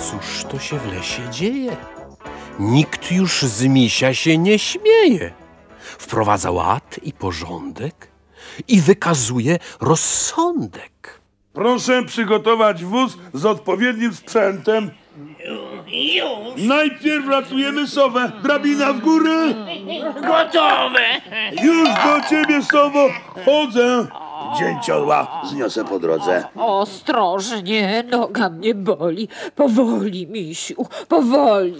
Cóż to się w lesie dzieje? Nikt już z misia się nie śmieje. Wprowadza ład i porządek i wykazuje rozsądek. Proszę przygotować wóz z odpowiednim sprzętem. Już Najpierw ratujemy sowę. Drabina w górę. gotowe! Już do ciebie, sowo. Chodzę. Dzięcioła zniosę po drodze. Ostrożnie, noga mnie boli. Powoli, misiu, powoli.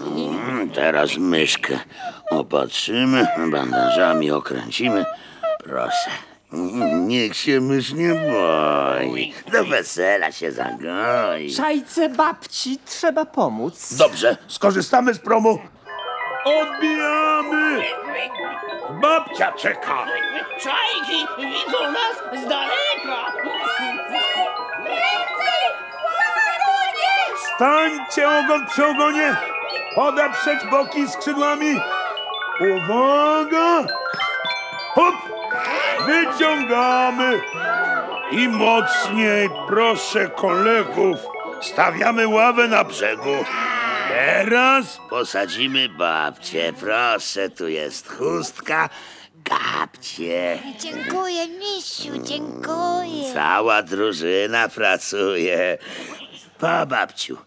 Teraz myszkę opatrzymy, bandażami okręcimy. Proszę. Niech się mysz nie boi. Do wesela się zagoi. Szajce babci trzeba pomóc. Dobrze, skorzystamy z promu. Odbijamy. Babcia czeka. Czajki widzą z daleka! Stańcie ogon przy ogonie. Podeprzeć boki skrzydłami. Uwaga. Hop. Wyciągamy. I mocniej, proszę kolegów. Stawiamy ławę na brzegu. Teraz Posadzimy babcię, proszę, tu jest chustka. Kapcie. Dziękuję, misiu, dziękuję. Cała drużyna pracuje. Pa, babciu.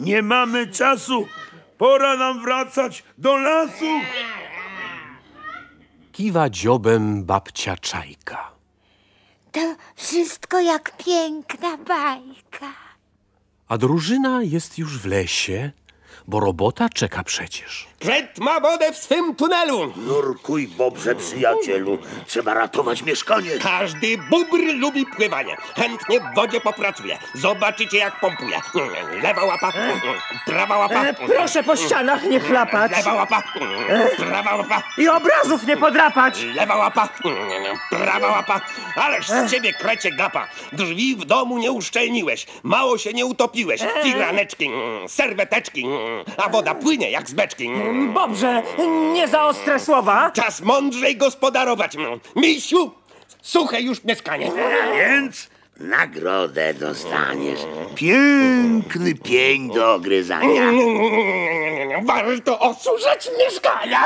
nie mamy czasu. Pora nam wracać do lasu. Kiwa dziobem babcia czajka. To wszystko jak piękna bajka. A drużyna jest już w lesie, bo robota czeka przecież. Kret ma wodę w swym tunelu. Nurkuj, bobrze, przyjacielu. Trzeba ratować mieszkanie. Każdy bubr lubi pływanie. Chętnie w wodzie popracuje. Zobaczycie, jak pompuje. Lewa łapa, prawa łapa. E, proszę po ścianach nie chlapać. Lewa łapa, prawa łapa. I obrazów nie podrapać. Lewa łapa, prawa łapa. Ależ z ciebie krecie gapa. Drzwi w domu nie uszczelniłeś. Mało się nie utopiłeś. Firaneczki, serweteczki. A woda płynie jak z beczki. Dobrze, nie za ostre słowa. Czas mądrzej gospodarować. Misiu, suche już mieszkanie. Więc nagrodę dostaniesz. Piękny pień do ogryzania. Warto osuszać mieszkania.